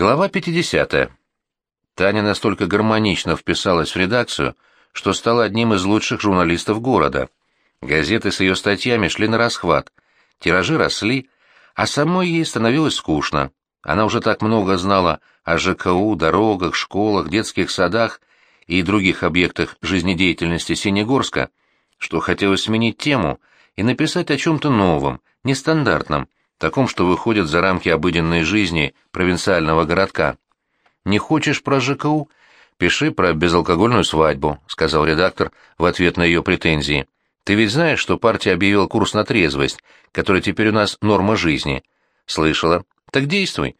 Глава 50. Таня настолько гармонично вписалась в редакцию, что стала одним из лучших журналистов города. Газеты с ее статьями шли на расхват, тиражи росли, а самой ей становилось скучно. Она уже так много знала о ЖКУ, дорогах, школах, детских садах и других объектах жизнедеятельности Синегорска, что хотелось сменить тему и написать о чем-то новом, нестандартном, таком, что выходит за рамки обыденной жизни провинциального городка. «Не хочешь про ЖКУ? Пиши про безалкогольную свадьбу», — сказал редактор в ответ на ее претензии. «Ты ведь знаешь, что партия объявила курс на трезвость, который теперь у нас норма жизни?» «Слышала. Так действуй.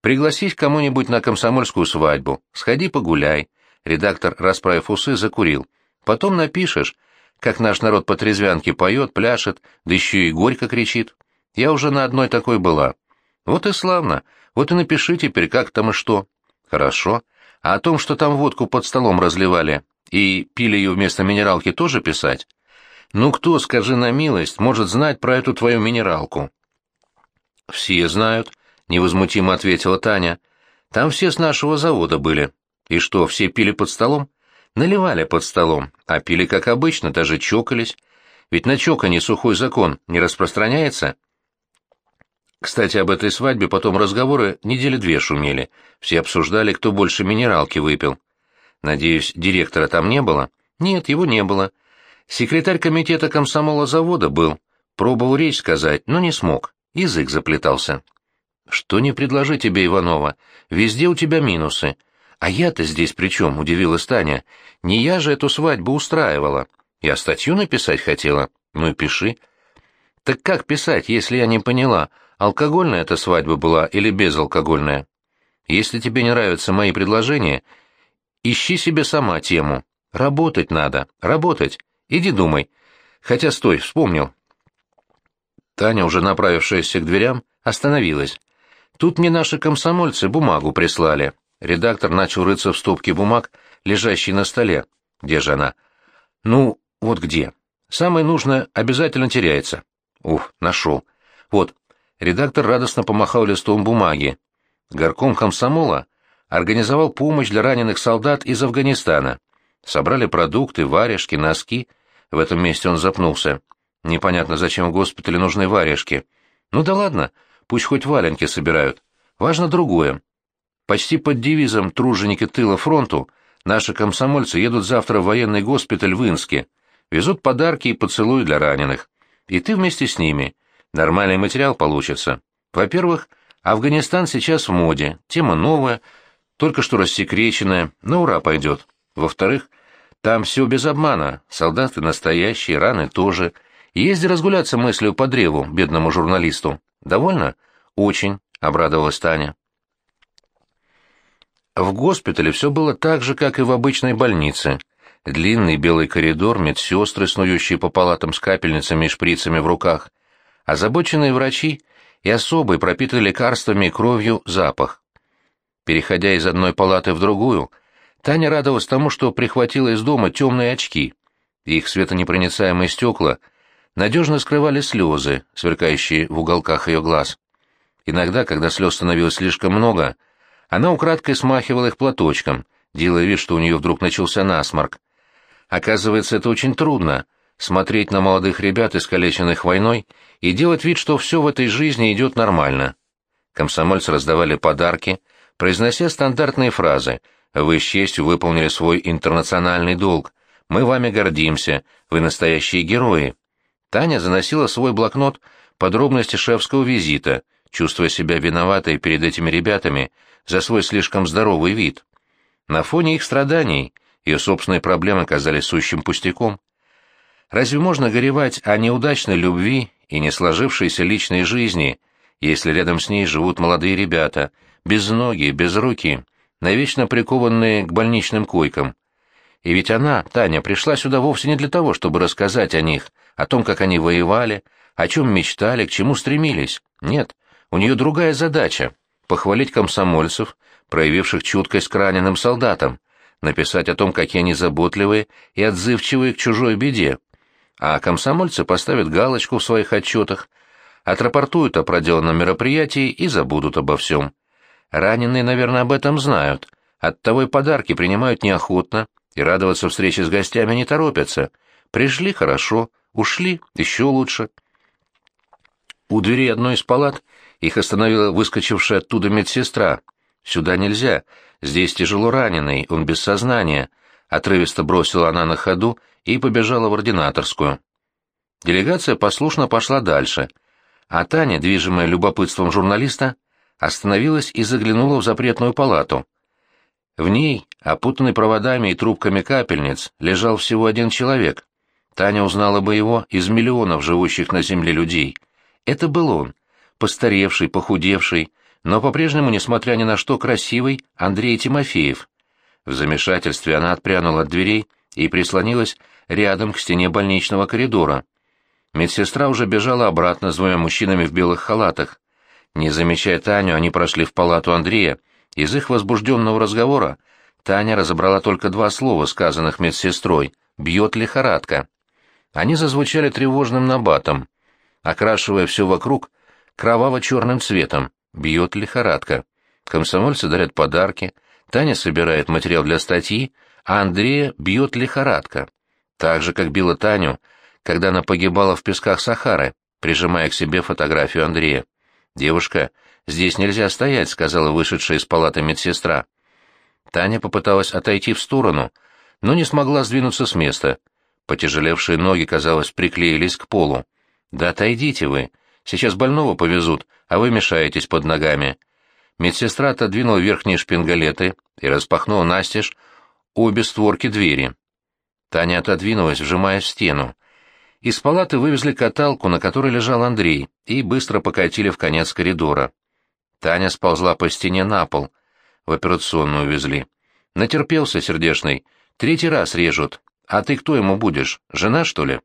Пригласись кому-нибудь на комсомольскую свадьбу, сходи погуляй». Редактор, расправив усы, закурил. «Потом напишешь, как наш народ по трезвянке поет, пляшет, да еще и горько кричит. Я уже на одной такой была. Вот и славно. Вот и напиши теперь, как там и что. Хорошо. А о том, что там водку под столом разливали и пили ее вместо минералки, тоже писать? Ну кто, скажи на милость, может знать про эту твою минералку? Все знают, невозмутимо ответила Таня. Там все с нашего завода были. И что, все пили под столом? Наливали под столом, а пили как обычно, даже чокались. Ведь на чоканье сухой закон не распространяется. Кстати, об этой свадьбе потом разговоры недели две шумели. Все обсуждали, кто больше минералки выпил. Надеюсь, директора там не было? Нет, его не было. Секретарь комитета комсомола завода был. Пробовал речь сказать, но не смог. Язык заплетался. Что не предложи тебе, Иванова? Везде у тебя минусы. А я-то здесь при чем? Удивилась Таня. Не я же эту свадьбу устраивала. Я статью написать хотела. Ну и пиши. Так как писать, если я не поняла, алкогольная эта свадьба была или безалкогольная. Если тебе не нравятся мои предложения, ищи себе сама тему. Работать надо, работать. Иди думай. Хотя стой, вспомнил. Таня, уже направившаяся к дверям, остановилась. Тут мне наши комсомольцы бумагу прислали. Редактор начал рыться в стопке бумаг, лежащей на столе. Где же она? Ну, вот где. Самое нужное обязательно теряется. Ух, нашел. Вот, редактор радостно помахал листом бумаги. Горком комсомола организовал помощь для раненых солдат из Афганистана. Собрали продукты, варежки, носки. В этом месте он запнулся. Непонятно, зачем в госпитале нужны варежки. Ну да ладно, пусть хоть валенки собирают. Важно другое. Почти под девизом «Труженики тыла фронту» наши комсомольцы едут завтра в военный госпиталь в Инске. Везут подарки и поцелуи для раненых. И ты вместе с ними. Нормальный материал получится. Во-первых, Афганистан сейчас в моде, тема новая, только что рассекреченная, на ура пойдет. Во-вторых, там все без обмана, солдаты настоящие, раны тоже. Езди разгуляться мыслью по древу, бедному журналисту. Довольно? Очень, обрадовалась Таня. В госпитале все было так же, как и в обычной больнице. Длинный белый коридор, медсестры, снующие по палатам с капельницами и шприцами в руках — озабоченные врачи и особый пропитый лекарствами и кровью запах. Переходя из одной палаты в другую, Таня радовалась тому, что прихватила из дома темные очки. Их светонепроницаемые стекла надежно скрывали слезы, сверкающие в уголках ее глаз. Иногда, когда слез становилось слишком много, она украдкой смахивала их платочком, делая вид, что у нее вдруг начался насморк. Оказывается, это очень трудно смотреть на молодых ребят, искалеченных войной, и делать вид, что все в этой жизни идет нормально. Комсомольцы раздавали подарки, произнося стандартные фразы «Вы с честью выполнили свой интернациональный долг», «Мы вами гордимся», «Вы настоящие герои». Таня заносила свой блокнот подробности шефского визита, чувствуя себя виноватой перед этими ребятами за свой слишком здоровый вид. На фоне их страданий ее собственные проблемы казались сущим пустяком. Разве можно горевать о неудачной любви и не сложившейся личной жизни, если рядом с ней живут молодые ребята, без ноги, без руки, навечно прикованные к больничным койкам? И ведь она, Таня, пришла сюда вовсе не для того, чтобы рассказать о них, о том, как они воевали, о чем мечтали, к чему стремились. Нет, у нее другая задача — похвалить комсомольцев, проявивших чуткость к раненым солдатам, написать о том, какие они заботливые и отзывчивые к чужой беде, а комсомольцы поставят галочку в своих отчетах, отрапортуют о проделанном мероприятии и забудут обо всем. Раненые, наверное, об этом знают. Оттого и подарки принимают неохотно, и радоваться встрече с гостями не торопятся. Пришли — хорошо, ушли — еще лучше. У двери одной из палат их остановила выскочившая оттуда медсестра. «Сюда нельзя. Здесь тяжело раненый, он без сознания», — отрывисто бросила она на ходу и побежала в ординаторскую. Делегация послушно пошла дальше, а Таня, движимая любопытством журналиста, остановилась и заглянула в запретную палату. В ней, опутанный проводами и трубками капельниц, лежал всего один человек. Таня узнала бы его из миллионов живущих на земле людей. Это был он, постаревший, похудевший, но по-прежнему, несмотря ни на что, красивый Андрей Тимофеев. В замешательстве она отпрянула от дверей и прислонилась рядом к стене больничного коридора. Медсестра уже бежала обратно с двумя мужчинами в белых халатах. Не замечая Таню, они прошли в палату Андрея. Из их возбужденного разговора Таня разобрала только два слова, сказанных медсестрой «бьет лихорадка». Они зазвучали тревожным набатом, окрашивая все вокруг кроваво-черным цветом. Бьет лихорадка. Комсомольцы дарят подарки, Таня собирает материал для статьи, а Андрея бьет лихорадка. Так же, как била Таню, когда она погибала в песках Сахары, прижимая к себе фотографию Андрея. «Девушка, здесь нельзя стоять», — сказала вышедшая из палаты медсестра. Таня попыталась отойти в сторону, но не смогла сдвинуться с места. Потяжелевшие ноги, казалось, приклеились к полу. «Да отойдите вы. Сейчас больного повезут, а вы мешаетесь под ногами». Медсестра отодвинула верхние шпингалеты и распахнула настежь обе створки двери. Таня отодвинулась, вжимаясь в стену. Из палаты вывезли каталку, на которой лежал Андрей, и быстро покатили в конец коридора. Таня сползла по стене на пол. В операционную увезли. Натерпелся сердешный. Третий раз режут. А ты кто ему будешь? Жена, что ли?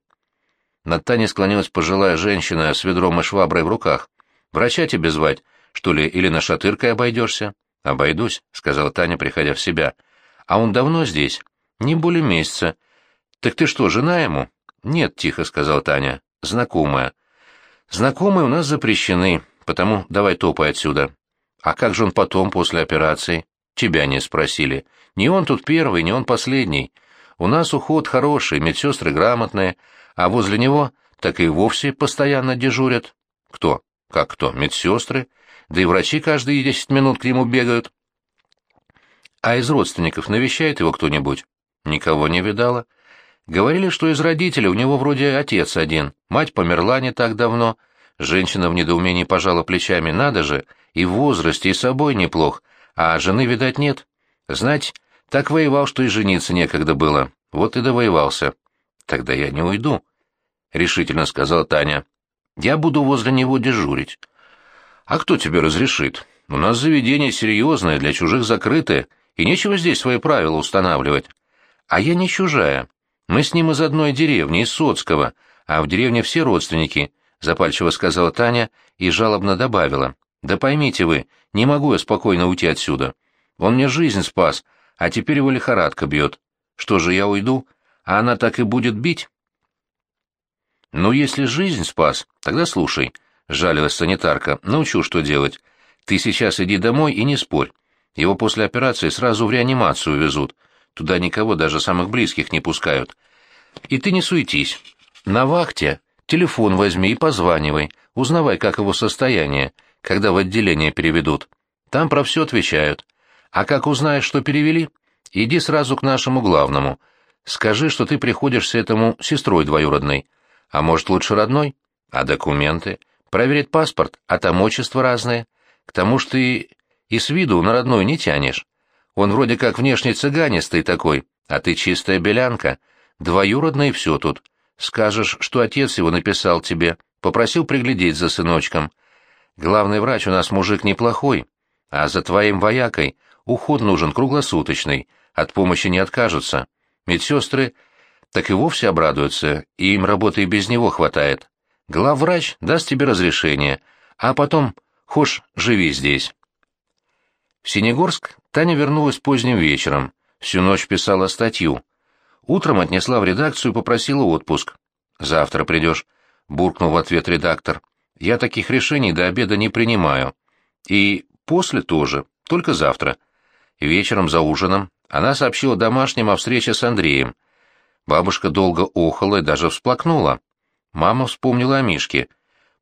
Над Таней склонилась пожилая женщина с ведром и шваброй в руках. «Врача тебе звать, что ли, или на шатыркой обойдешься?» «Обойдусь», — сказала Таня, приходя в себя. «А он давно здесь?» «Не более месяца». «Так ты что, жена ему?» «Нет», — тихо сказала Таня. «Знакомая». «Знакомые у нас запрещены, потому давай топай отсюда». «А как же он потом, после операции?» «Тебя не спросили. Не он тут первый, не он последний. У нас уход хороший, медсестры грамотные, а возле него так и вовсе постоянно дежурят. Кто? Как кто? Медсестры? Да и врачи каждые десять минут к нему бегают. А из родственников навещает его кто-нибудь? Никого не видала. Говорили, что из родителей у него вроде отец один, мать померла не так давно. Женщина в недоумении пожала плечами, надо же, и в возрасте, и собой неплох, а жены, видать, нет. Знать, так воевал, что и жениться некогда было. Вот и довоевался. Тогда я не уйду. — решительно сказала Таня. «Я буду возле него дежурить». «А кто тебе разрешит? У нас заведение серьезное, для чужих закрытое, и нечего здесь свои правила устанавливать. А я не чужая. Мы с ним из одной деревни, из Соцкого, а в деревне все родственники», — запальчиво сказала Таня и жалобно добавила. «Да поймите вы, не могу я спокойно уйти отсюда. Он мне жизнь спас, а теперь его лихорадка бьет. Что же, я уйду, а она так и будет бить?» «Ну, если жизнь спас, тогда слушай», — жалилась санитарка, — «научу, что делать. Ты сейчас иди домой и не спорь. Его после операции сразу в реанимацию везут. Туда никого, даже самых близких, не пускают. И ты не суетись. На вахте телефон возьми и позванивай, узнавай, как его состояние, когда в отделение переведут. Там про все отвечают. А как узнаешь, что перевели, иди сразу к нашему главному. Скажи, что ты приходишься этому сестрой двоюродной». А может, лучше родной? А документы? Проверить паспорт, а там отчество разное. К тому что ты и с виду на родной не тянешь. Он вроде как внешне цыганистый такой, а ты чистая белянка. Двоюродный все тут. Скажешь, что отец его написал тебе, попросил приглядеть за сыночком. Главный врач у нас мужик неплохой, а за твоим воякой уход нужен круглосуточный, от помощи не откажутся. Медсестры так и вовсе обрадуются, и им работы и без него хватает. Главврач даст тебе разрешение, а потом, хошь, живи здесь. В Синегорск Таня вернулась поздним вечером, всю ночь писала статью. Утром отнесла в редакцию и попросила отпуск. «Завтра придешь», — буркнул в ответ редактор. «Я таких решений до обеда не принимаю. И после тоже. только завтра. Вечером за ужином она сообщила домашним о встрече с Андреем. Бабушка долго охала и даже всплакнула. Мама вспомнила о Мишке.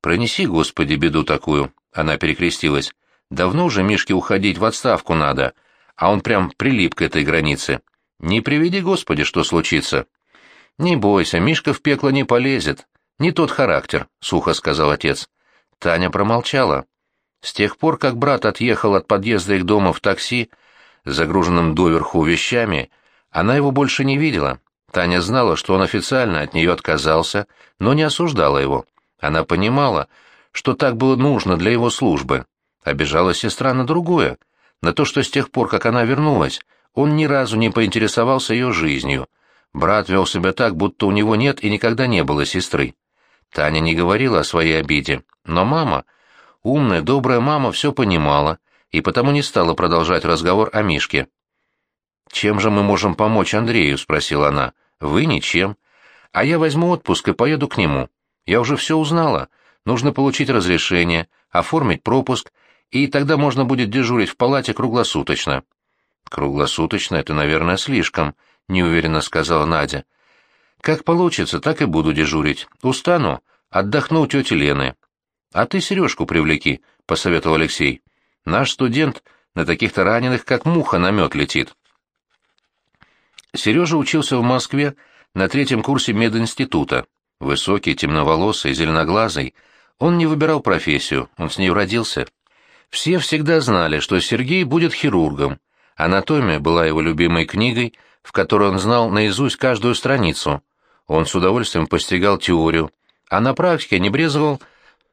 «Пронеси, Господи, беду такую», — она перекрестилась. «Давно уже Мишке уходить в отставку надо, а он прям прилип к этой границе. Не приведи, Господи, что случится». «Не бойся, Мишка в пекло не полезет. Не тот характер», — сухо сказал отец. Таня промолчала. С тех пор, как брат отъехал от подъезда их дома в такси, загруженным доверху вещами, она его больше не видела. Таня знала, что он официально от нее отказался, но не осуждала его. Она понимала, что так было нужно для его службы. Обижала сестра на другое, на то, что с тех пор, как она вернулась, он ни разу не поинтересовался ее жизнью. Брат вел себя так, будто у него нет и никогда не было сестры. Таня не говорила о своей обиде, но мама, умная, добрая мама, все понимала и потому не стала продолжать разговор о Мишке. «Чем же мы можем помочь Андрею?» — спросила она. «Вы ничем. А я возьму отпуск и поеду к нему. Я уже все узнала. Нужно получить разрешение, оформить пропуск, и тогда можно будет дежурить в палате круглосуточно». «Круглосуточно — это, наверное, слишком», — неуверенно сказала Надя. «Как получится, так и буду дежурить. Устану, отдохну у тети Лены». «А ты Сережку привлеки», — посоветовал Алексей. «Наш студент на таких-то раненых, как муха на мед летит». Сережа учился в Москве на третьем курсе мединститута. Высокий, темноволосый, зеленоглазый. Он не выбирал профессию, он с ней родился. Все всегда знали, что Сергей будет хирургом. Анатомия была его любимой книгой, в которой он знал наизусть каждую страницу. Он с удовольствием постигал теорию, а на практике не брезговал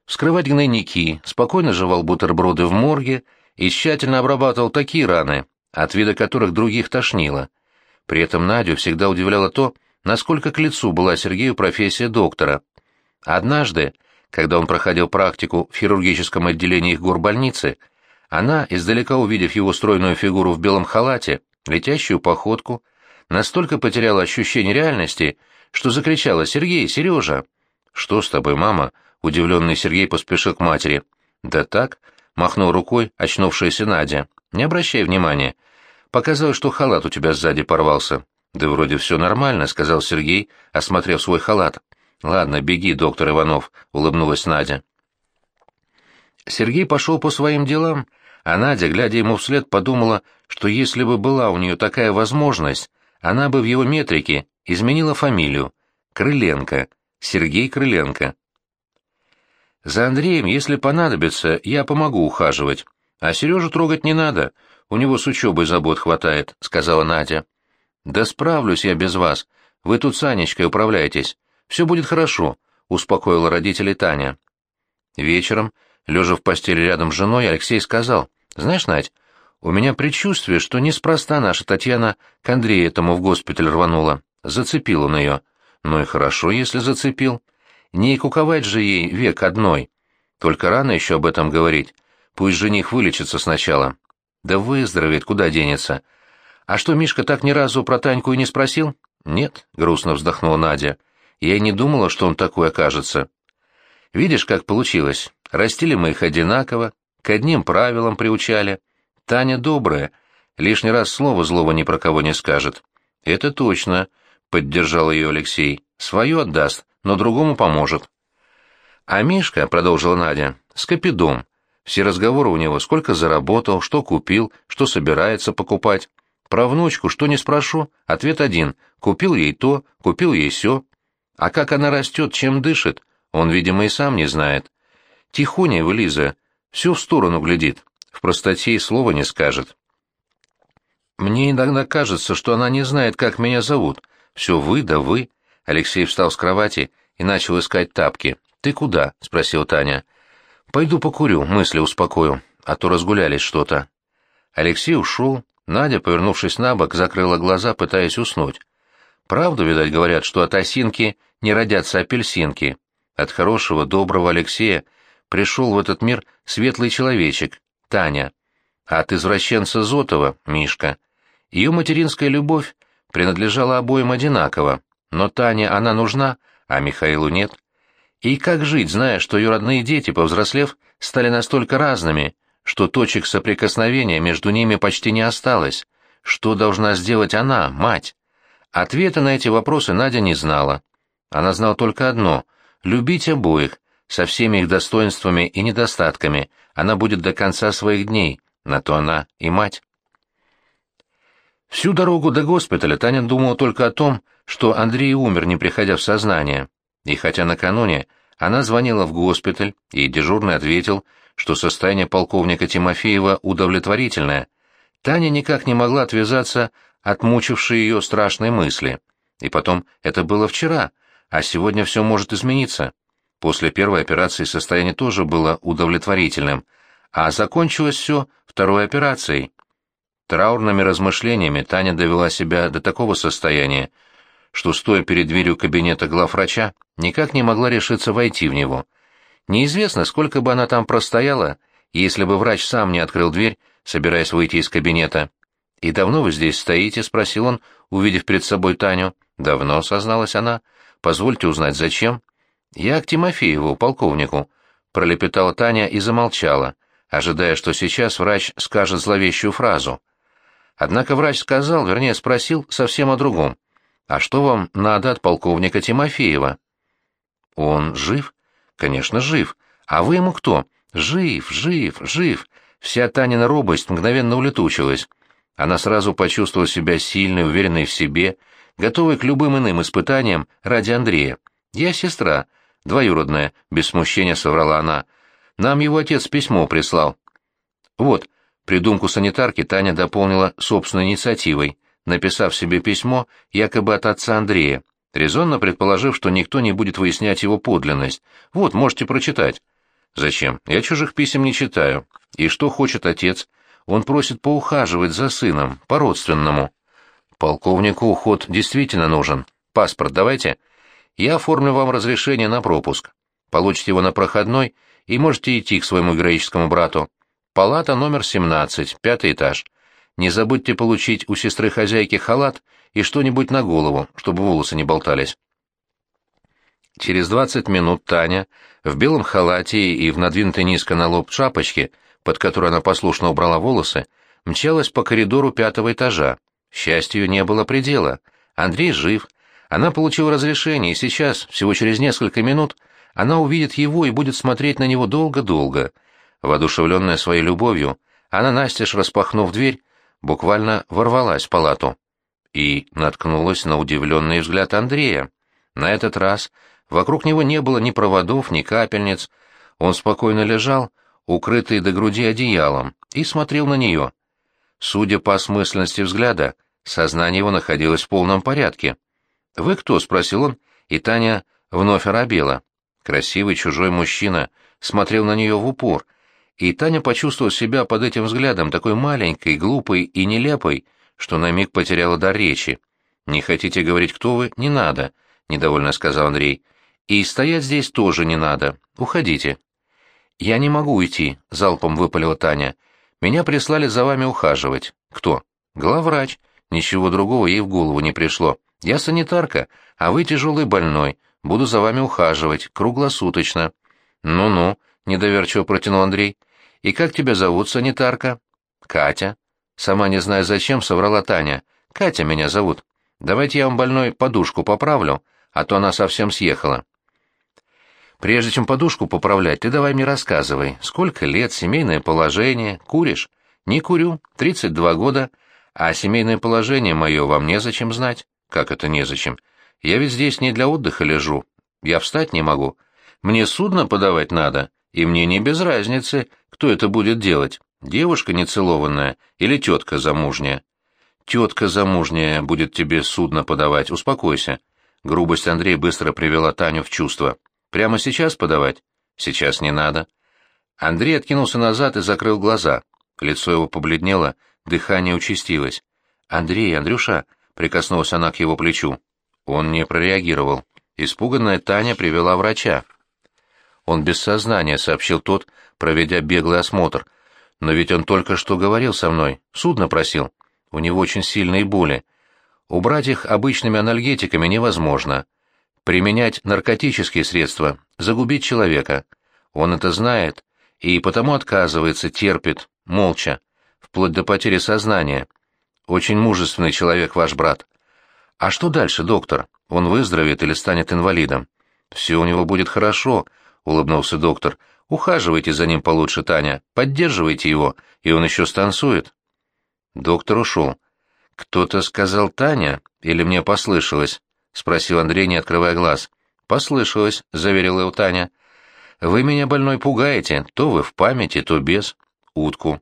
вскрывать гнойники, спокойно жевал бутерброды в морге и тщательно обрабатывал такие раны, от вида которых других тошнило. При этом Надю всегда удивляло то, насколько к лицу была Сергею профессия доктора. Однажды, когда он проходил практику в хирургическом отделении их горбольницы, она, издалека увидев его стройную фигуру в белом халате, летящую походку, настолько потеряла ощущение реальности, что закричала «Сергей, Сережа!» «Что с тобой, мама?» — удивленный Сергей поспешил к матери. «Да так», — махнул рукой очнувшаяся Надя. «Не обращай внимания. Показалось, что халат у тебя сзади порвался. Да вроде все нормально, сказал Сергей, осмотрев свой халат. Ладно, беги, доктор Иванов, улыбнулась Надя. Сергей пошел по своим делам, а Надя, глядя ему вслед, подумала, что если бы была у нее такая возможность, она бы в его метрике изменила фамилию. Крыленко. Сергей Крыленко. За Андреем, если понадобится, я помогу ухаживать. А Сережу трогать не надо, у него с учебой забот хватает», — сказала Надя. «Да справлюсь я без вас. Вы тут с Анечкой управляетесь. Все будет хорошо», — успокоила родителей Таня. Вечером, лежа в постели рядом с женой, Алексей сказал, «Знаешь, Надь, у меня предчувствие, что неспроста наша Татьяна к Андрею этому в госпиталь рванула. Зацепил он ее. Ну и хорошо, если зацепил. Не куковать же ей век одной. Только рано еще об этом говорить. Пусть жених вылечится сначала. Да выздоровеет, куда денется. А что, Мишка так ни разу про Таньку и не спросил? Нет, грустно вздохнула Надя. Я и не думала, что он такой окажется. Видишь, как получилось. Растили мы их одинаково, к одним правилам приучали. Таня добрая, лишний раз слова злого ни про кого не скажет. Это точно, поддержал ее Алексей. Свое отдаст, но другому поможет. А Мишка, продолжила Надя, скопидом. Все разговоры у него, сколько заработал, что купил, что собирается покупать. Про внучку что не спрошу, ответ один. Купил ей то, купил ей сё. А как она растет, чем дышит, он, видимо, и сам не знает. Тихоня его Лиза, всё в сторону глядит, в простоте и слова не скажет. Мне иногда кажется, что она не знает, как меня зовут. Все вы да вы. Алексей встал с кровати и начал искать тапки. «Ты куда?» — спросил Таня. Пойду покурю, мысли успокою, а то разгулялись что-то. Алексей ушел, Надя, повернувшись на бок, закрыла глаза, пытаясь уснуть. Правду, видать, говорят, что от осинки не родятся апельсинки. От хорошего, доброго Алексея пришел в этот мир светлый человечек, Таня. А от извращенца Зотова, Мишка. Ее материнская любовь принадлежала обоим одинаково, но Тане она нужна, а Михаилу нет. И как жить, зная, что ее родные дети, повзрослев, стали настолько разными, что точек соприкосновения между ними почти не осталось. Что должна сделать она, мать? Ответа на эти вопросы Надя не знала. Она знала только одно — любить обоих, со всеми их достоинствами и недостатками, она будет до конца своих дней, на то она и мать. Всю дорогу до госпиталя Таня думала только о том, что Андрей умер, не приходя в сознание. И хотя накануне она звонила в госпиталь, и дежурный ответил, что состояние полковника Тимофеева удовлетворительное, Таня никак не могла отвязаться от мучившей ее страшной мысли. И потом, это было вчера, а сегодня все может измениться. После первой операции состояние тоже было удовлетворительным, а закончилось все второй операцией. Траурными размышлениями Таня довела себя до такого состояния, что, стоя перед дверью кабинета главврача, никак не могла решиться войти в него. Неизвестно, сколько бы она там простояла, если бы врач сам не открыл дверь, собираясь выйти из кабинета. «И давно вы здесь стоите?» — спросил он, увидев перед собой Таню. «Давно», — созналась она. «Позвольте узнать, зачем?» «Я к Тимофееву, полковнику», — пролепетала Таня и замолчала, ожидая, что сейчас врач скажет зловещую фразу. Однако врач сказал, вернее спросил, совсем о другом. «А что вам надо от полковника Тимофеева?» «Он жив?» «Конечно, жив. А вы ему кто?» «Жив, жив, жив!» Вся Танина робость мгновенно улетучилась. Она сразу почувствовала себя сильной, уверенной в себе, готовой к любым иным испытаниям ради Андрея. «Я сестра, двоюродная», — без смущения соврала она. «Нам его отец письмо прислал». «Вот», придумку санитарки Таня дополнила собственной инициативой, написав себе письмо якобы от отца Андрея, резонно предположив, что никто не будет выяснять его подлинность. «Вот, можете прочитать». «Зачем? Я чужих писем не читаю. И что хочет отец? Он просит поухаживать за сыном, по-родственному». «Полковнику уход действительно нужен. Паспорт давайте. Я оформлю вам разрешение на пропуск. Получите его на проходной и можете идти к своему героическому брату. Палата номер 17, пятый этаж. Не забудьте получить у сестры-хозяйки халат и что-нибудь на голову, чтобы волосы не болтались». Через двадцать минут Таня в белом халате и в надвинутой низко на лоб шапочке, под которой она послушно убрала волосы, мчалась по коридору пятого этажа. Счастью не было предела. Андрей жив. Она получила разрешение, и сейчас, всего через несколько минут, она увидит его и будет смотреть на него долго-долго. Воодушевленная своей любовью, она, настежь распахнув дверь, буквально ворвалась в палату и наткнулась на удивленный взгляд Андрея. На этот раз Вокруг него не было ни проводов, ни капельниц. Он спокойно лежал, укрытый до груди одеялом, и смотрел на нее. Судя по осмысленности взгляда, сознание его находилось в полном порядке. «Вы кто?» — спросил он, и Таня вновь оробела. Красивый чужой мужчина смотрел на нее в упор, и Таня почувствовала себя под этим взглядом такой маленькой, глупой и нелепой, что на миг потеряла дар речи. «Не хотите говорить, кто вы? Не надо», — недовольно сказал Андрей. И стоять здесь тоже не надо. Уходите. Я не могу уйти, залпом выпалила Таня. Меня прислали за вами ухаживать. Кто? Главврач. Ничего другого ей в голову не пришло. Я санитарка, а вы тяжелый больной. Буду за вами ухаживать, круглосуточно. Ну-ну, недоверчиво протянул Андрей. И как тебя зовут, санитарка? Катя. Сама не зная зачем, соврала Таня. Катя меня зовут. Давайте я вам больной подушку поправлю, а то она совсем съехала. Прежде чем подушку поправлять, ты давай мне рассказывай, сколько лет, семейное положение, куришь? Не курю, 32 года, а семейное положение мое вам незачем знать. Как это незачем? Я ведь здесь не для отдыха лежу. Я встать не могу. Мне судно подавать надо, и мне не без разницы, кто это будет делать, девушка нецелованная или тетка замужняя. Тетка замужняя будет тебе судно подавать, успокойся. Грубость Андрея быстро привела Таню в чувство. Прямо сейчас подавать? Сейчас не надо. Андрей откинулся назад и закрыл глаза. Лицо его побледнело, дыхание участилось. «Андрей, Андрюша!» — прикоснулась она к его плечу. Он не прореагировал. Испуганная Таня привела врача. «Он без сознания», — сообщил тот, проведя беглый осмотр. «Но ведь он только что говорил со мной, судно просил. У него очень сильные боли. Убрать их обычными анальгетиками невозможно применять наркотические средства, загубить человека. Он это знает, и потому отказывается, терпит, молча, вплоть до потери сознания. Очень мужественный человек ваш брат. А что дальше, доктор? Он выздоровеет или станет инвалидом? Все у него будет хорошо, улыбнулся доктор. Ухаживайте за ним получше, Таня, поддерживайте его, и он еще станцует. Доктор ушел. Кто-то сказал Таня, или мне послышалось? спросил Андрей, не открывая глаз. Послышалось, заверила его Таня. Вы меня больной пугаете, то вы в памяти, то без. Утку.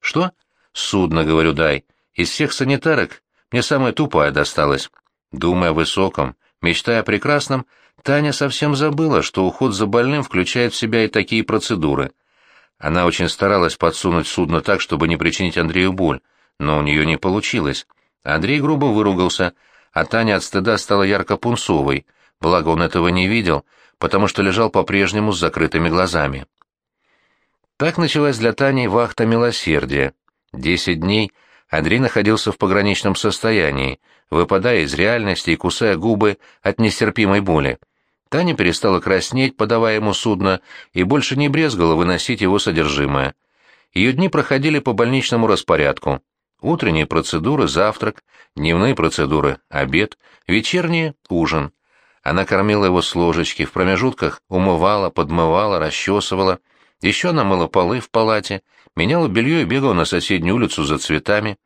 Что? Судно, говорю, дай. Из всех санитарок мне самая тупая досталась. Думая о высоком, мечтая о прекрасном, Таня совсем забыла, что уход за больным включает в себя и такие процедуры. Она очень старалась подсунуть судно так, чтобы не причинить Андрею боль, но у нее не получилось. Андрей грубо выругался, а Таня от стыда стала ярко-пунцовой, благо он этого не видел, потому что лежал по-прежнему с закрытыми глазами. Так началась для Тани вахта милосердия. Десять дней Андрей находился в пограничном состоянии, выпадая из реальности и кусая губы от нестерпимой боли. Таня перестала краснеть, подавая ему судно, и больше не брезгала выносить его содержимое. Ее дни проходили по больничному распорядку. Утренние процедуры, завтрак, дневные процедуры, обед, вечерние — ужин. Она кормила его с ложечки, в промежутках умывала, подмывала, расчесывала. Еще она мыла полы в палате, меняла белье и бегала на соседнюю улицу за цветами.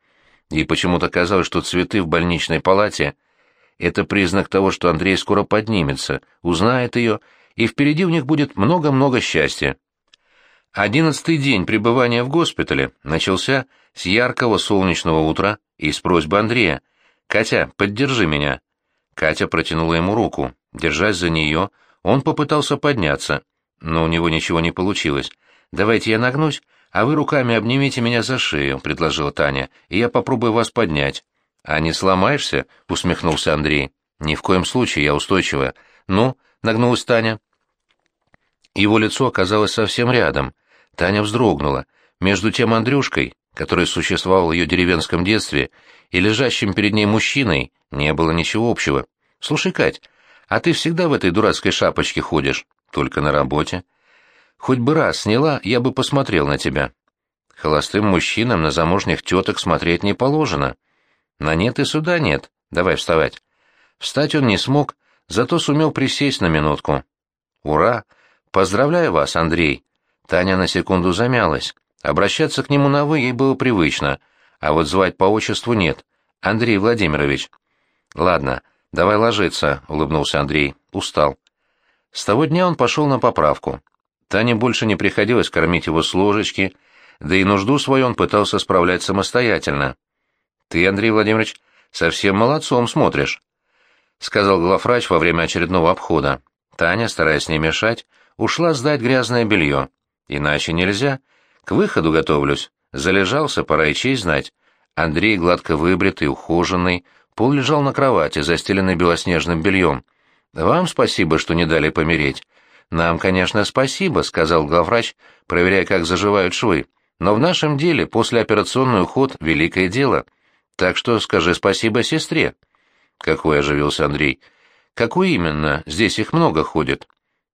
Ей почему-то казалось, что цветы в больничной палате — это признак того, что Андрей скоро поднимется, узнает ее, и впереди у них будет много-много счастья. Одиннадцатый день пребывания в госпитале начался с яркого солнечного утра и с просьбы Андрея. «Катя, поддержи меня». Катя протянула ему руку. Держась за нее, он попытался подняться, но у него ничего не получилось. «Давайте я нагнусь, а вы руками обнимите меня за шею», — предложила Таня, — «и я попробую вас поднять». «А не сломаешься?» — усмехнулся Андрей. «Ни в коем случае, я устойчивая». «Ну?» — нагнулась Таня. Его лицо оказалось совсем рядом. Таня вздрогнула. Между тем Андрюшкой, который существовал в ее деревенском детстве, и лежащим перед ней мужчиной не было ничего общего. «Слушай, Кать, а ты всегда в этой дурацкой шапочке ходишь? Только на работе?» «Хоть бы раз сняла, я бы посмотрел на тебя». «Холостым мужчинам на замужних теток смотреть не положено». «На нет и сюда нет. Давай вставать». Встать он не смог, зато сумел присесть на минутку. «Ура! Поздравляю вас, Андрей!» Таня на секунду замялась. Обращаться к нему на «вы» ей было привычно, а вот звать по отчеству нет. Андрей Владимирович. «Ладно, давай ложиться», — улыбнулся Андрей. «Устал». С того дня он пошел на поправку. Тане больше не приходилось кормить его с ложечки, да и нужду свою он пытался справлять самостоятельно. «Ты, Андрей Владимирович, совсем молодцом смотришь», — сказал главврач во время очередного обхода. Таня, стараясь не мешать, ушла сдать грязное белье. «Иначе нельзя», к выходу готовлюсь. Залежался, пора и честь знать. Андрей, гладко выбритый, ухоженный, пол лежал на кровати, застеленной белоснежным бельем. «Вам спасибо, что не дали помереть». «Нам, конечно, спасибо», — сказал главврач, проверяя, как заживают швы. «Но в нашем деле послеоперационный уход — великое дело. Так что скажи спасибо сестре». «Какой?» — оживился Андрей. «Какой именно? Здесь их много ходит».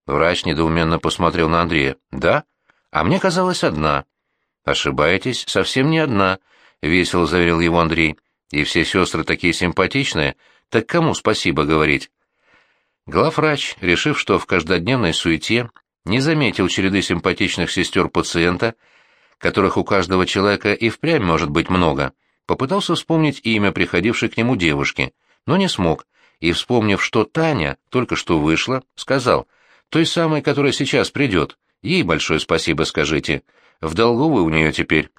Врач недоуменно посмотрел на Андрея. «Да? А мне казалось одна. Ошибаетесь, совсем не одна, весело заверил его Андрей. И все сестры такие симпатичные, так кому спасибо говорить? Главврач, решив, что в каждодневной суете не заметил череды симпатичных сестер пациента, которых у каждого человека и впрямь может быть много, попытался вспомнить имя приходившей к нему девушки, но не смог, и, вспомнив, что Таня только что вышла, сказал, той самой, которая сейчас придет, Ей большое спасибо скажите. В долгу вы у нее теперь.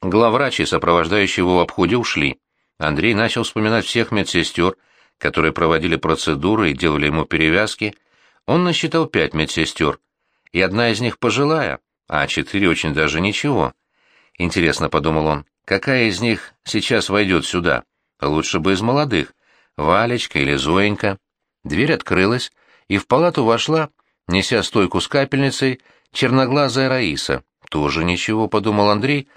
Главврачи, сопровождающие его в обходе, ушли. Андрей начал вспоминать всех медсестер, которые проводили процедуры и делали ему перевязки. Он насчитал пять медсестер, и одна из них пожилая, а четыре очень даже ничего. Интересно, — подумал он, — какая из них сейчас войдет сюда? Лучше бы из молодых. Валечка или Зоенька. Дверь открылась, и в палату вошла неся стойку с капельницей, черноглазая Раиса. «Тоже ничего», — подумал Андрей,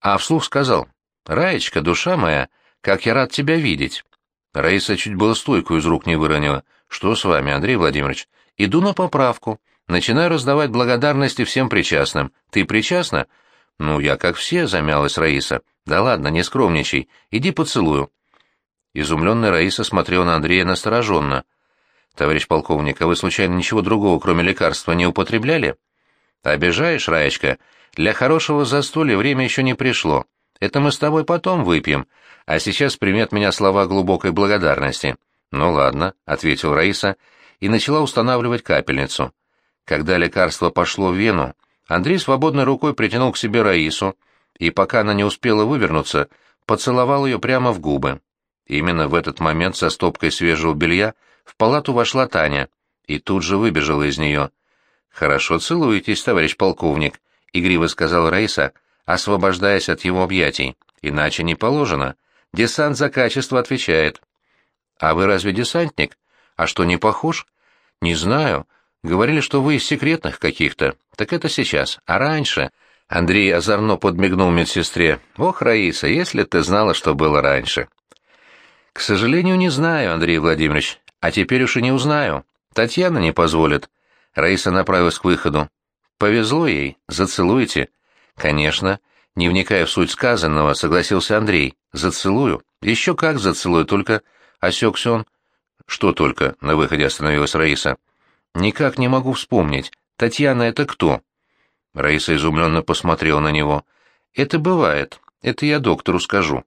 а вслух сказал, «Раечка, душа моя, как я рад тебя видеть». Раиса чуть было стойку из рук не выронила. «Что с вами, Андрей Владимирович?» «Иду на поправку. Начинаю раздавать благодарности всем причастным. Ты причастна? Ну, я как все, замялась Раиса. Да ладно, не скромничай. Иди поцелую. Изумленная Раиса смотрела на Андрея настороженно. «Товарищ полковник, а вы случайно ничего другого, кроме лекарства, не употребляли?» «Обижаешь, Раечка? Для хорошего застолья время еще не пришло. Это мы с тобой потом выпьем, а сейчас примет меня слова глубокой благодарности». «Ну ладно», — ответил Раиса и начала устанавливать капельницу. Когда лекарство пошло в вену, Андрей свободной рукой притянул к себе Раису, и пока она не успела вывернуться, поцеловал ее прямо в губы. Именно в этот момент со стопкой свежего белья в палату вошла Таня и тут же выбежала из нее. «Хорошо целуетесь, товарищ полковник», — игриво сказал Раиса, освобождаясь от его объятий. «Иначе не положено. Десант за качество отвечает». «А вы разве десантник? А что, не похож?» «Не знаю. Говорили, что вы из секретных каких-то. Так это сейчас. А раньше...» Андрей озорно подмигнул медсестре. «Ох, Раиса, если ты знала, что было раньше!» «К сожалению, не знаю, Андрей Владимирович. А теперь уж и не узнаю. Татьяна не позволит». Раиса направилась к выходу. «Повезло ей. Зацелуйте». «Конечно». Не вникая в суть сказанного, согласился Андрей. «Зацелую. Еще как зацелую, только...» Осекся он. «Что только?» — на выходе остановилась Раиса. «Никак не могу вспомнить. Татьяна — это кто?» Раиса изумленно посмотрела на него. «Это бывает. Это я доктору скажу».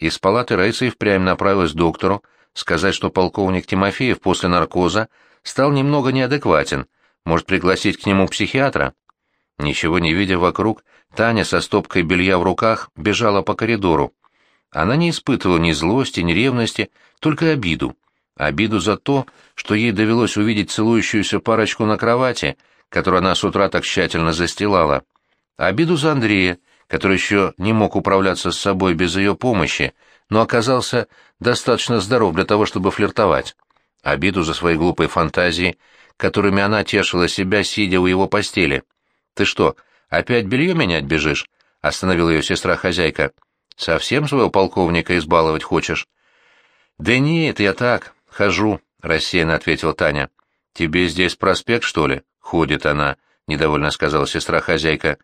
Из палаты Раиса и впрямь направилась к доктору, сказать, что полковник Тимофеев после наркоза стал немного неадекватен, может пригласить к нему психиатра. Ничего не видя вокруг, Таня со стопкой белья в руках бежала по коридору. Она не испытывала ни злости, ни ревности, только обиду. Обиду за то, что ей довелось увидеть целующуюся парочку на кровати, которую она с утра так тщательно застилала. Обиду за Андрея, который еще не мог управляться с собой без ее помощи, но оказался достаточно здоров для того, чтобы флиртовать. Обиду за свои глупые фантазии, которыми она тешила себя, сидя у его постели. «Ты что, опять белье менять бежишь?» — остановила ее сестра-хозяйка. «Совсем своего полковника избаловать хочешь?» «Да нет, я так, хожу», — рассеянно ответила Таня. «Тебе здесь проспект, что ли?» — ходит она, — недовольно сказала сестра-хозяйка.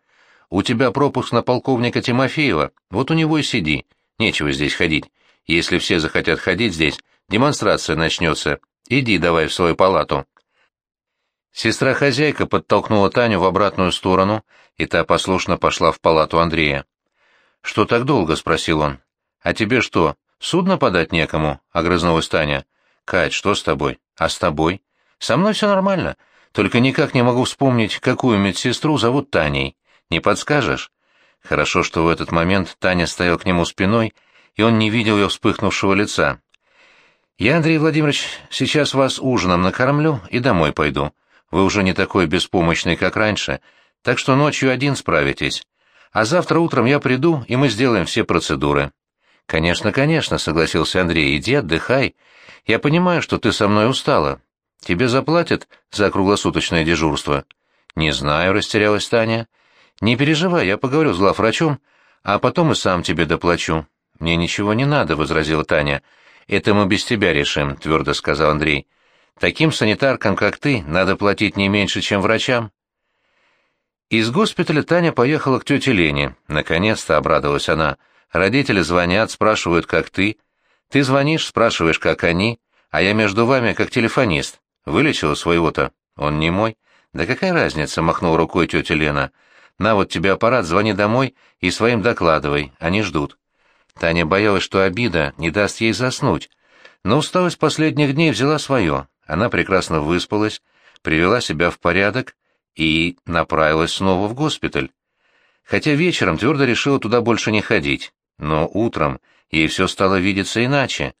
У тебя пропуск на полковника Тимофеева, вот у него и сиди. Нечего здесь ходить. Если все захотят ходить здесь, демонстрация начнется. Иди давай в свою палату». Сестра-хозяйка подтолкнула Таню в обратную сторону, и та послушно пошла в палату Андрея. «Что так долго?» — спросил он. «А тебе что, судно подать некому?» — огрызнулась Таня. «Кать, что с тобой? А с тобой?» «Со мной все нормально, только никак не могу вспомнить, какую медсестру зовут Таней. Не подскажешь?» Хорошо, что в этот момент Таня стояла к нему спиной, и он не видел ее вспыхнувшего лица. «Я, Андрей Владимирович, сейчас вас ужином накормлю и домой пойду. Вы уже не такой беспомощный, как раньше, так что ночью один справитесь. А завтра утром я приду, и мы сделаем все процедуры». «Конечно, конечно», — согласился Андрей, — «иди отдыхай. Я понимаю, что ты со мной устала. Тебе заплатят за круглосуточное дежурство?» «Не знаю», — растерялась Таня. «Не переживай, я поговорю с главврачом, а потом и сам тебе доплачу». «Мне ничего не надо», — возразила Таня. «Это мы без тебя решим», — твердо сказал Андрей. «Таким санитаркам, как ты, надо платить не меньше, чем врачам». Из госпиталя Таня поехала к тете Лене. Наконец-то обрадовалась она. Родители звонят, спрашивают, как ты. Ты звонишь, спрашиваешь, как они, а я между вами как телефонист. Вылечила своего-то. Он не мой. Да какая разница, махнул рукой тетя Лена. На вот тебе аппарат, звони домой и своим докладывай, они ждут. Таня боялась, что обида не даст ей заснуть, но усталость последних дней взяла свое. Она прекрасно выспалась, привела себя в порядок и направилась снова в госпиталь. Хотя вечером твердо решила туда больше не ходить, но утром ей все стало видеться иначе.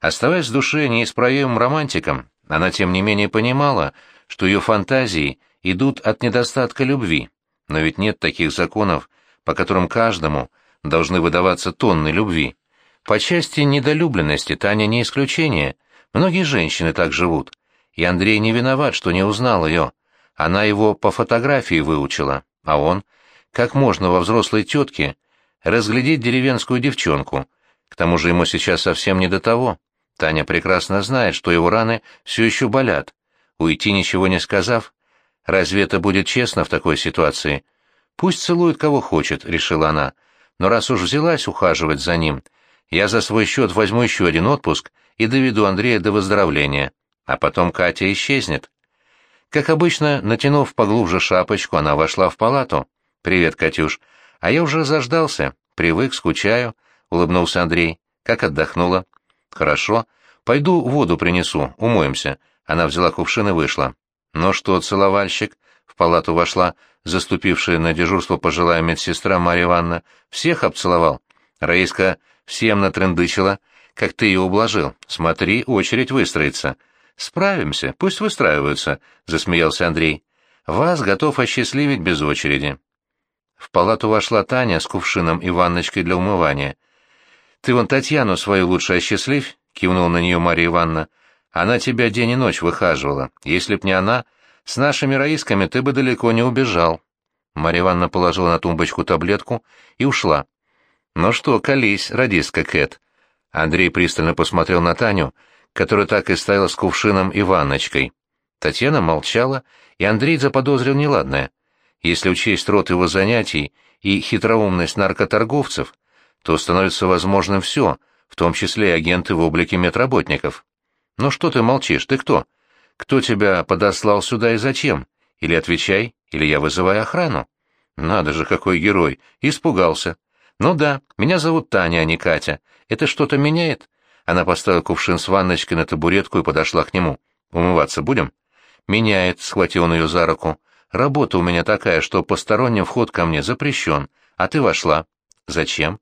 Оставаясь в душе неисправимым романтиком, она тем не менее понимала, что ее фантазии идут от недостатка любви. Но ведь нет таких законов, по которым каждому должны выдаваться тонны любви. По части недолюбленности Таня не исключение. Многие женщины так живут. И Андрей не виноват, что не узнал ее. Она его по фотографии выучила. А он, как можно во взрослой тетке, разглядеть деревенскую девчонку. К тому же ему сейчас совсем не до того. Таня прекрасно знает, что его раны все еще болят. Уйти ничего не сказав, Разве это будет честно в такой ситуации? Пусть целует кого хочет, решила она. Но раз уж взялась ухаживать за ним, я за свой счет возьму еще один отпуск и доведу Андрея до выздоровления. А потом Катя исчезнет. Как обычно, натянув поглубже шапочку, она вошла в палату. «Привет, Катюш. А я уже заждался. Привык, скучаю», — улыбнулся Андрей. «Как отдохнула?» «Хорошо. Пойду воду принесу, умоемся». Она взяла кувшин и вышла. «Ну что, целовальщик?» — в палату вошла заступившая на дежурство пожилая медсестра Марья Ивановна. «Всех обцеловал?» Раиска всем натрындычила. «Как ты ее ублажил? Смотри, очередь выстроится». «Справимся, пусть выстраиваются», — засмеялся Андрей. «Вас готов осчастливить без очереди». В палату вошла Таня с кувшином и ванночкой для умывания. «Ты вон Татьяну свою лучше осчастливь», — кивнула на нее Марья Ивановна. «Она тебя день и ночь выхаживала. Если б не она, с нашими раисками ты бы далеко не убежал». Марья Ивановна положила на тумбочку таблетку и ушла. «Ну что, колись, радистка Кэт». Андрей пристально посмотрел на Таню, которая так и стояла с кувшином и ванночкой. Татьяна молчала, и Андрей заподозрил неладное. Если учесть род его занятий и хитроумность наркоторговцев, то становится возможным все, в том числе и агенты в облике медработников. «Ну что ты молчишь? Ты кто? Кто тебя подослал сюда и зачем? Или отвечай, или я вызываю охрану». «Надо же, какой герой! Испугался!» «Ну да, меня зовут Таня, а не Катя. Это что-то меняет?» Она поставила кувшин с ванночкой на табуретку и подошла к нему. «Умываться будем?» «Меняет», — схватил он ее за руку. Работа у меня такая, что посторонним вход ко мне запрещен, а ты вошла. Зачем?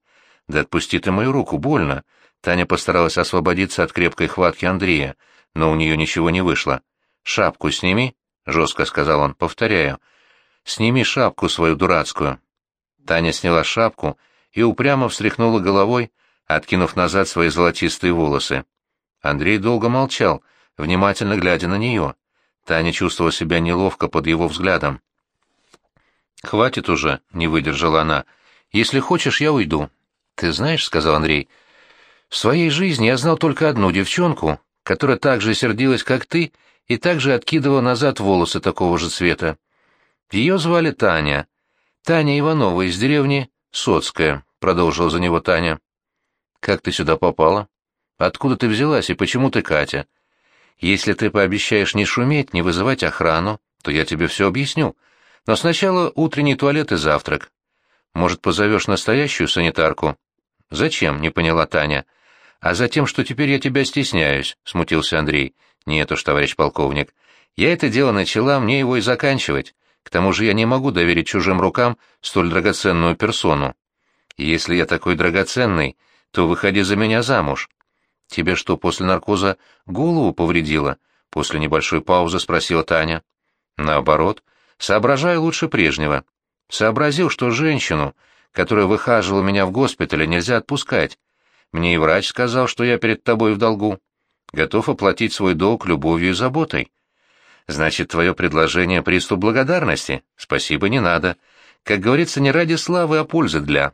Да отпусти ты мою руку, больно. Таня постаралась освободиться от крепкой хватки Андрея, но у нее ничего не вышло. «Шапку сними», — жестко сказал он, повторяю. «Сними шапку свою дурацкую». Таня сняла шапку и упрямо встряхнула головой, откинув назад свои золотистые волосы. Андрей долго молчал, внимательно глядя на нее. Таня чувствовала себя неловко под его взглядом. «Хватит уже», — не выдержала она. «Если хочешь, я уйду». «Ты знаешь», — сказал Андрей, — «в своей жизни я знал только одну девчонку, которая так же сердилась, как ты, и так же откидывала назад волосы такого же цвета. Ее звали Таня. Таня Иванова из деревни Соцкая», — продолжила за него Таня. «Как ты сюда попала? Откуда ты взялась и почему ты Катя?» Если ты пообещаешь не шуметь, не вызывать охрану, то я тебе все объясню. Но сначала утренний туалет и завтрак. Может, позовешь настоящую санитарку? Зачем? Не поняла Таня. А за тем, что теперь я тебя стесняюсь, смутился Андрей. Нет уж, товарищ полковник. Я это дело начала, мне его и заканчивать. К тому же я не могу доверить чужим рукам столь драгоценную персону. Если я такой драгоценный, то выходи за меня замуж. «Тебе что, после наркоза голову повредило?» — после небольшой паузы спросила Таня. «Наоборот, соображаю лучше прежнего. Сообразил, что женщину, которая выхаживала меня в госпитале, нельзя отпускать. Мне и врач сказал, что я перед тобой в долгу. Готов оплатить свой долг любовью и заботой. Значит, твое предложение — приступ благодарности? Спасибо, не надо. Как говорится, не ради славы, а пользы для...»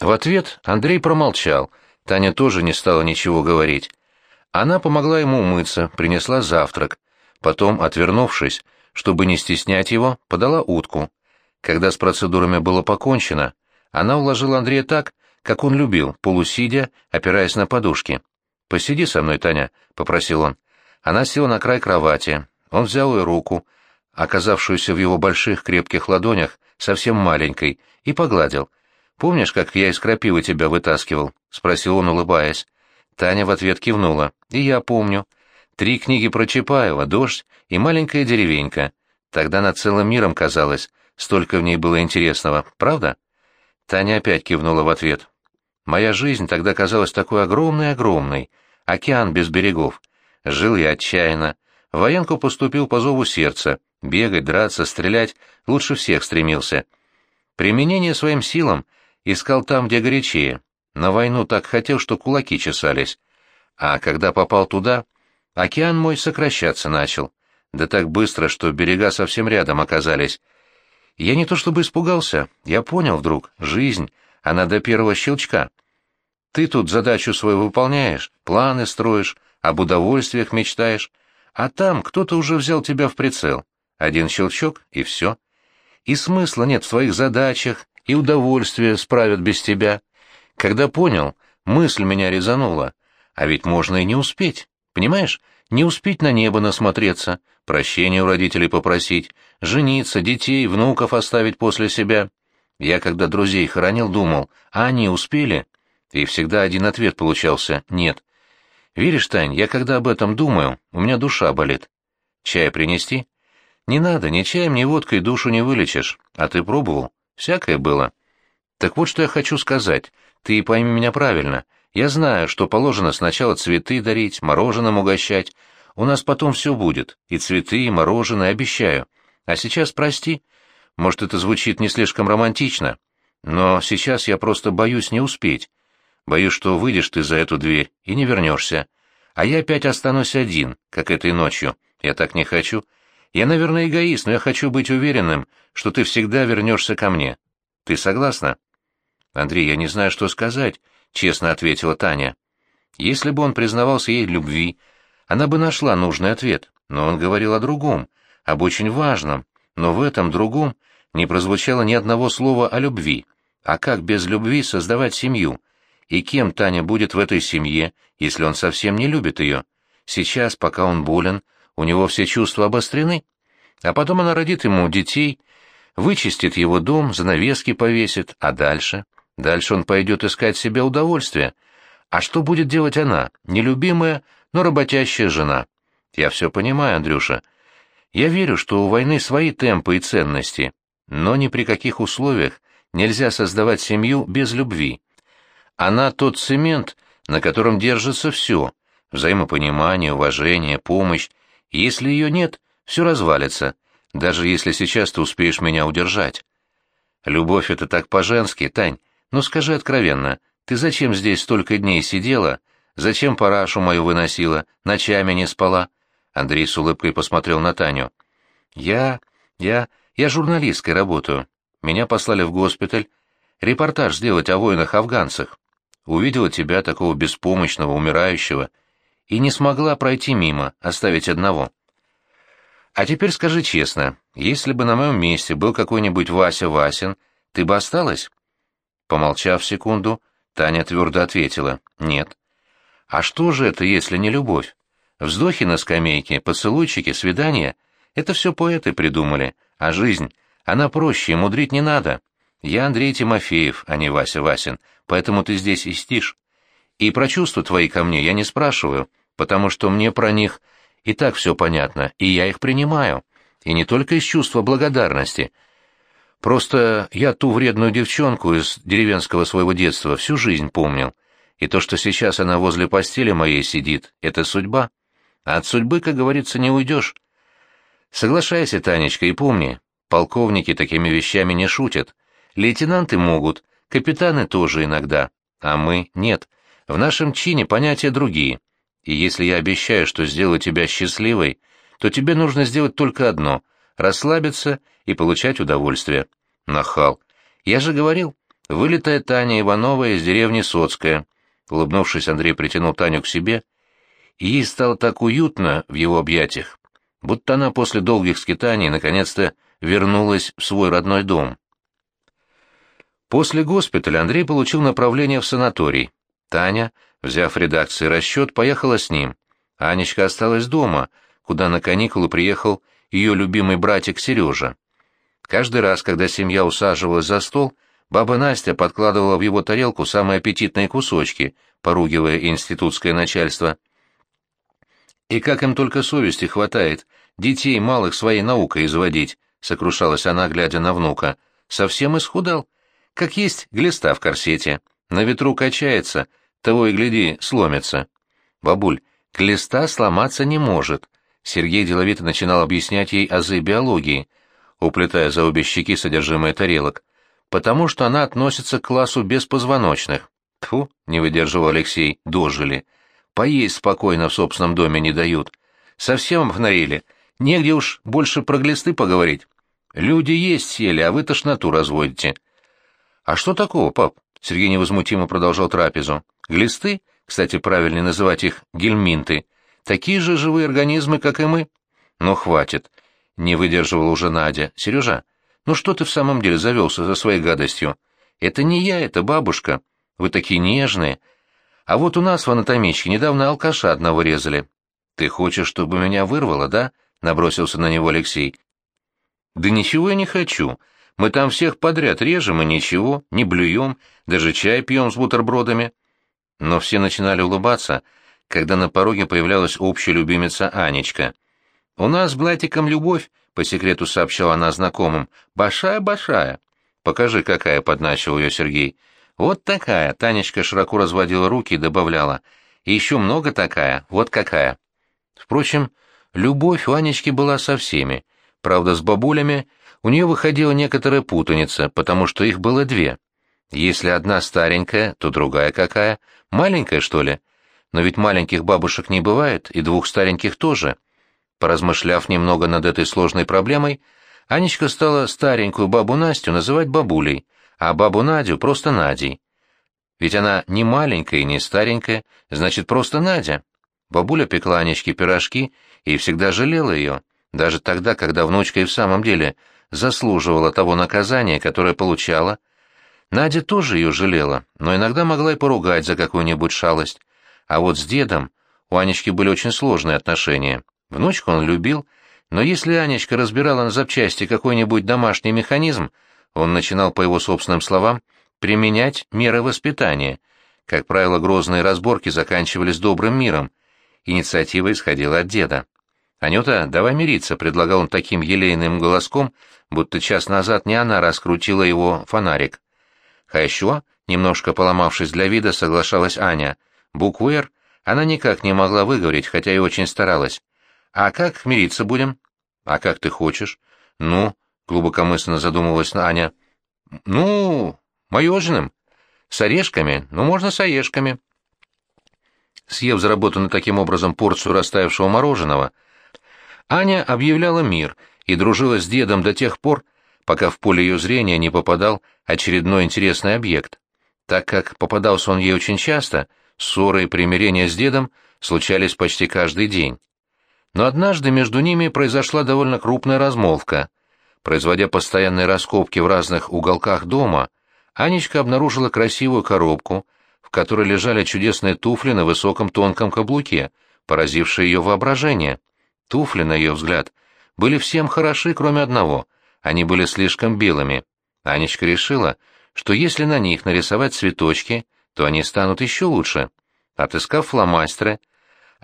В ответ Андрей промолчал — Таня тоже не стала ничего говорить. Она помогла ему умыться, принесла завтрак. Потом, отвернувшись, чтобы не стеснять его, подала утку. Когда с процедурами было покончено, она уложила Андрея так, как он любил, полусидя, опираясь на подушки. «Посиди со мной, Таня», — попросил он. Она села на край кровати. Он взял ее руку, оказавшуюся в его больших крепких ладонях, совсем маленькой, и погладил — Помнишь, как я из крапивы тебя вытаскивал?» — спросил он, улыбаясь. Таня в ответ кивнула. «И я помню. Три книги про Чапаева, «Дождь» и «Маленькая деревенька». Тогда над целым миром казалось, столько в ней было интересного, правда?» Таня опять кивнула в ответ. «Моя жизнь тогда казалась такой огромной-огромной. Океан без берегов. Жил я отчаянно. В военку поступил по зову сердца. Бегать, драться, стрелять лучше всех стремился. Применение своим силам Искал там, где горячее. На войну так хотел, что кулаки чесались. А когда попал туда, океан мой сокращаться начал. Да так быстро, что берега совсем рядом оказались. Я не то чтобы испугался, я понял вдруг, жизнь, она до первого щелчка. Ты тут задачу свою выполняешь, планы строишь, об удовольствиях мечтаешь, а там кто-то уже взял тебя в прицел. Один щелчок — и все. И смысла нет в твоих задачах, и удовольствие справят без тебя. Когда понял, мысль меня резанула. А ведь можно и не успеть, понимаешь? Не успеть на небо насмотреться, прощения у родителей попросить, жениться, детей, внуков оставить после себя. Я, когда друзей хоронил, думал, а они успели? И всегда один ответ получался — нет. Веришь, Тань, я когда об этом думаю, у меня душа болит. Чай принести? Не надо, ни чаем, ни водкой душу не вылечишь. А ты пробовал? Всякое было. Так вот, что я хочу сказать. Ты пойми меня правильно. Я знаю, что положено сначала цветы дарить, мороженым угощать. У нас потом все будет. И цветы, и мороженое, обещаю. А сейчас прости. Может, это звучит не слишком романтично. Но сейчас я просто боюсь не успеть. Боюсь, что выйдешь ты за эту дверь и не вернешься. А я опять останусь один, как этой ночью. Я так не хочу. Я, наверное, эгоист, но я хочу быть уверенным, что ты всегда вернешься ко мне. Ты согласна? Андрей, я не знаю, что сказать, честно ответила Таня. Если бы он признавался ей любви, она бы нашла нужный ответ, но он говорил о другом, об очень важном, но в этом другом не прозвучало ни одного слова о любви. А как без любви создавать семью? И кем Таня будет в этой семье, если он совсем не любит ее? Сейчас, пока он болен, у него все чувства обострены. А потом она родит ему детей, вычистит его дом, занавески повесит, а дальше? Дальше он пойдет искать себе удовольствия. А что будет делать она, нелюбимая, но работящая жена? Я все понимаю, Андрюша. Я верю, что у войны свои темпы и ценности, но ни при каких условиях нельзя создавать семью без любви. Она тот цемент, на котором держится все — взаимопонимание, уважение, помощь, если ее нет, все развалится, даже если сейчас ты успеешь меня удержать. Любовь — это так по-женски, Тань. Ну скажи откровенно, ты зачем здесь столько дней сидела? Зачем парашу мою выносила? Ночами не спала?» Андрей с улыбкой посмотрел на Таню. «Я... я... я журналисткой работаю. Меня послали в госпиталь. Репортаж сделать о воинах-афганцах. Увидела тебя, такого беспомощного, умирающего и не смогла пройти мимо, оставить одного. А теперь скажи честно, если бы на моем месте был какой-нибудь Вася Васин, ты бы осталась? Помолчав секунду, Таня твердо ответила «нет». А что же это, если не любовь? Вздохи на скамейке, поцелуйчики, свидания — это все поэты придумали, а жизнь, она проще, и мудрить не надо. Я Андрей Тимофеев, а не Вася Васин, поэтому ты здесь и стишь. И про чувства твои ко мне я не спрашиваю, потому что мне про них и так все понятно, и я их принимаю. И не только из чувства благодарности. Просто я ту вредную девчонку из деревенского своего детства всю жизнь помнил. И то, что сейчас она возле постели моей сидит, это судьба. А от судьбы, как говорится, не уйдешь. Соглашайся, Танечка, и помни, полковники такими вещами не шутят. Лейтенанты могут, капитаны тоже иногда, а мы — нет. В нашем чине понятия другие. И если я обещаю, что сделаю тебя счастливой, то тебе нужно сделать только одно — расслабиться и получать удовольствие. Нахал. Я же говорил, вылетая Таня Иванова из деревни Соцкая. Улыбнувшись, Андрей притянул Таню к себе, и ей стало так уютно в его объятиях, будто она после долгих скитаний наконец-то вернулась в свой родной дом. После госпиталя Андрей получил направление в санаторий. Таня, взяв редакции расчет, поехала с ним. Анечка осталась дома, куда на каникулы приехал ее любимый братик Сережа. Каждый раз, когда семья усаживалась за стол, баба Настя подкладывала в его тарелку самые аппетитные кусочки, поругивая институтское начальство. «И как им только совести хватает, детей малых своей наукой изводить», — сокрушалась она, глядя на внука. «Совсем исхудал, как есть глиста в корсете». На ветру качается, того и гляди, сломится. Бабуль, клеста сломаться не может. Сергей деловито начинал объяснять ей азы биологии, уплетая за обе щеки содержимое тарелок, потому что она относится к классу беспозвоночных. Тьфу, не выдерживал Алексей, дожили. Поесть спокойно в собственном доме не дают. Совсем обнарили. Негде уж больше про глисты поговорить. Люди есть сели, а вы тошноту разводите. А что такого, пап? Сергей невозмутимо продолжал трапезу. Глисты, кстати, правильнее называть их гельминты, такие же живые организмы, как и мы. Но хватит. — не выдерживала уже Надя. «Сережа, ну что ты в самом деле завелся за своей гадостью? Это не я, это бабушка. Вы такие нежные. А вот у нас в анатомичке недавно алкаша одного резали. Ты хочешь, чтобы меня вырвало, да?» — набросился на него Алексей. «Да ничего я не хочу. Мы там всех подряд режем и ничего, не блюем, даже чай пьем с бутербродами». Но все начинали улыбаться, когда на пороге появлялась общая любимица Анечка. «У нас с Блатиком любовь», — по секрету сообщала она знакомым. «Большая-большая». «Покажи, какая», — подначил ее Сергей. «Вот такая», — Танечка широко разводила руки и добавляла. «И еще много такая, вот какая». Впрочем, любовь у Анечки была со всеми. Правда, с бабулями у нее выходила некоторая путаница, потому что их было две. Если одна старенькая, то другая какая? Маленькая, что ли? Но ведь маленьких бабушек не бывает, и двух стареньких тоже. Поразмышляв немного над этой сложной проблемой, Анечка стала старенькую бабу Настю называть бабулей, а бабу Надю просто Надей. Ведь она не маленькая и не старенькая, значит, просто Надя. Бабуля пекла Анечке пирожки и всегда жалела ее, даже тогда, когда внучка и в самом деле заслуживала того наказания, которое получала. Надя тоже ее жалела, но иногда могла и поругать за какую-нибудь шалость. А вот с дедом у Анечки были очень сложные отношения. Внучку он любил, но если Анечка разбирала на запчасти какой-нибудь домашний механизм, он начинал, по его собственным словам, применять меры воспитания. Как правило, грозные разборки заканчивались добрым миром. Инициатива исходила от деда. «Анюта, давай мириться», — предлагал он таким елейным голоском, будто час назад не она раскрутила его фонарик. «Хорошо», — немножко поломавшись для вида, соглашалась Аня. Букву она никак не могла выговорить, хотя и очень старалась. «А как мириться будем?» «А как ты хочешь?» «Ну», — глубокомысленно задумывалась Аня. «Ну, маёжным. С орешками? Ну, можно с орешками». Съев заработанную таким образом порцию растаявшего мороженого, Аня объявляла мир и дружила с дедом до тех пор, пока в поле ее зрения не попадал очередной интересный объект. Так как попадался он ей очень часто, ссоры и примирения с дедом случались почти каждый день. Но однажды между ними произошла довольно крупная размолвка. Производя постоянные раскопки в разных уголках дома, Анечка обнаружила красивую коробку, в которой лежали чудесные туфли на высоком тонком каблуке, поразившие ее воображение. Туфли, на ее взгляд, были всем хороши, кроме одного — они были слишком белыми. Анечка решила, что если на них нарисовать цветочки, то они станут еще лучше. Отыскав фломастеры,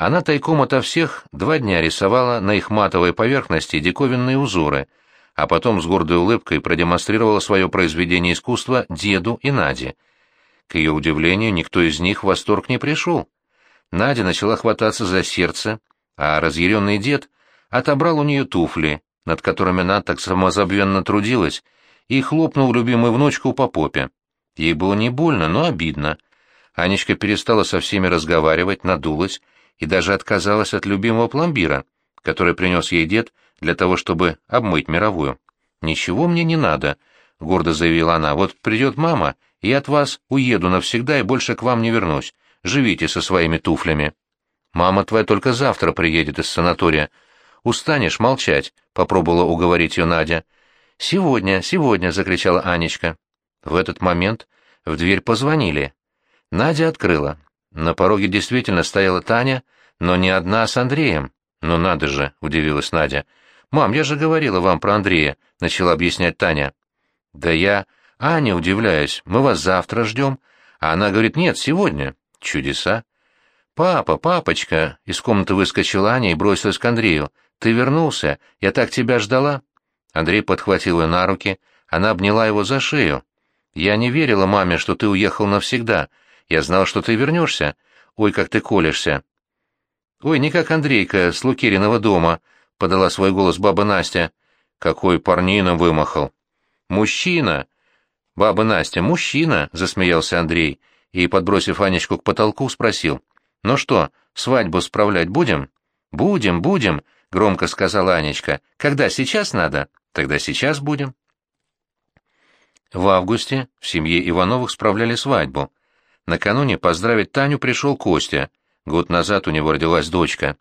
она тайком ото всех два дня рисовала на их матовой поверхности диковинные узоры, а потом с гордой улыбкой продемонстрировала свое произведение искусства деду и Наде. К ее удивлению, никто из них в восторг не пришел. Надя начала хвататься за сердце, а разъяренный дед отобрал у нее туфли, над которыми она так самозабвенно трудилась, и хлопнул любимую внучку по попе. Ей было не больно, но обидно. Анечка перестала со всеми разговаривать, надулась и даже отказалась от любимого пломбира, который принес ей дед для того, чтобы обмыть мировую. «Ничего мне не надо», — гордо заявила она. «Вот придет мама, и от вас уеду навсегда и больше к вам не вернусь. Живите со своими туфлями». «Мама твоя только завтра приедет из санатория. Устанешь молчать», — попробовала уговорить ее Надя. «Сегодня, сегодня», — закричала Анечка. В этот момент в дверь позвонили. Надя открыла. На пороге действительно стояла Таня, но не одна, с Андреем. «Ну надо же!» — удивилась Надя. «Мам, я же говорила вам про Андрея», — начала объяснять Таня. «Да я... Аня, удивляюсь, мы вас завтра ждем». А она говорит, «Нет, сегодня». Чудеса. «Папа, папочка!» — из комнаты выскочила Аня и бросилась к Андрею. «Ты вернулся? Я так тебя ждала!» Андрей подхватил ее на руки, она обняла его за шею. «Я не верила маме, что ты уехал навсегда. Я знал, что ты вернешься. Ой, как ты колешься!» «Ой, не как Андрейка с Лукериного дома», — подала свой голос баба Настя. «Какой парнина вымахал!» «Мужчина!» «Баба Настя, мужчина!» — засмеялся Андрей и, подбросив Анечку к потолку, спросил. «Ну что, свадьбу справлять будем?» «Будем, будем!» — громко сказала Анечка. «Когда сейчас надо? Тогда сейчас будем». В августе в семье Ивановых справляли свадьбу. Накануне поздравить Таню пришел Костя. Год назад у него родилась дочка.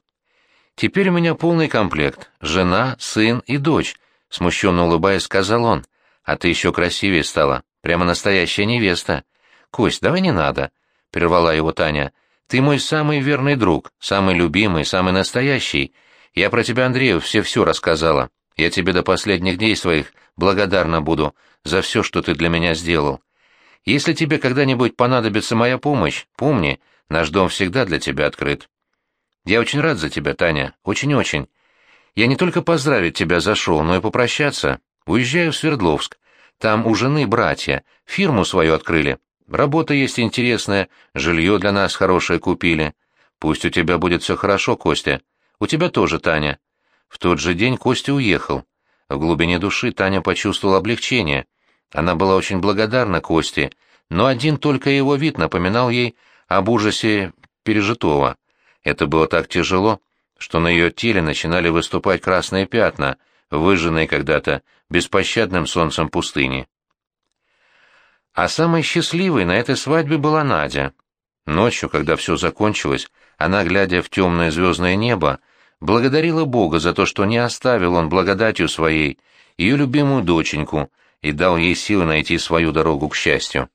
Теперь у меня полный комплект. Жена, сын и дочь, — смущенно улыбаясь, сказал он. А ты еще красивее стала. Прямо настоящая невеста. Кость, давай не надо, — прервала его Таня. Ты мой самый верный друг, самый любимый, самый настоящий. Я про тебя, Андрею, все-все рассказала. Я тебе до последних дней своих благодарна буду за все, что ты для меня сделал. Если тебе когда-нибудь понадобится моя помощь, помни, наш дом всегда для тебя открыт. Я очень рад за тебя, Таня, очень-очень. Я не только поздравить тебя зашел, но и попрощаться. Уезжаю в Свердловск. Там у жены братья, фирму свою открыли. Работа есть интересная, жилье для нас хорошее купили. Пусть у тебя будет все хорошо, Костя. У тебя тоже, Таня. В тот же день Костя уехал. В глубине души Таня почувствовала облегчение. Она была очень благодарна Косте, но один только его вид напоминал ей об ужасе пережитого. Это было так тяжело, что на ее теле начинали выступать красные пятна, выжженные когда-то беспощадным солнцем пустыни. А самой счастливой на этой свадьбе была Надя. Ночью, когда все закончилось, она, глядя в темное звездное небо, благодарила Бога за то, что не оставил он благодатью своей ее любимую доченьку и дал ей силы найти свою дорогу к счастью.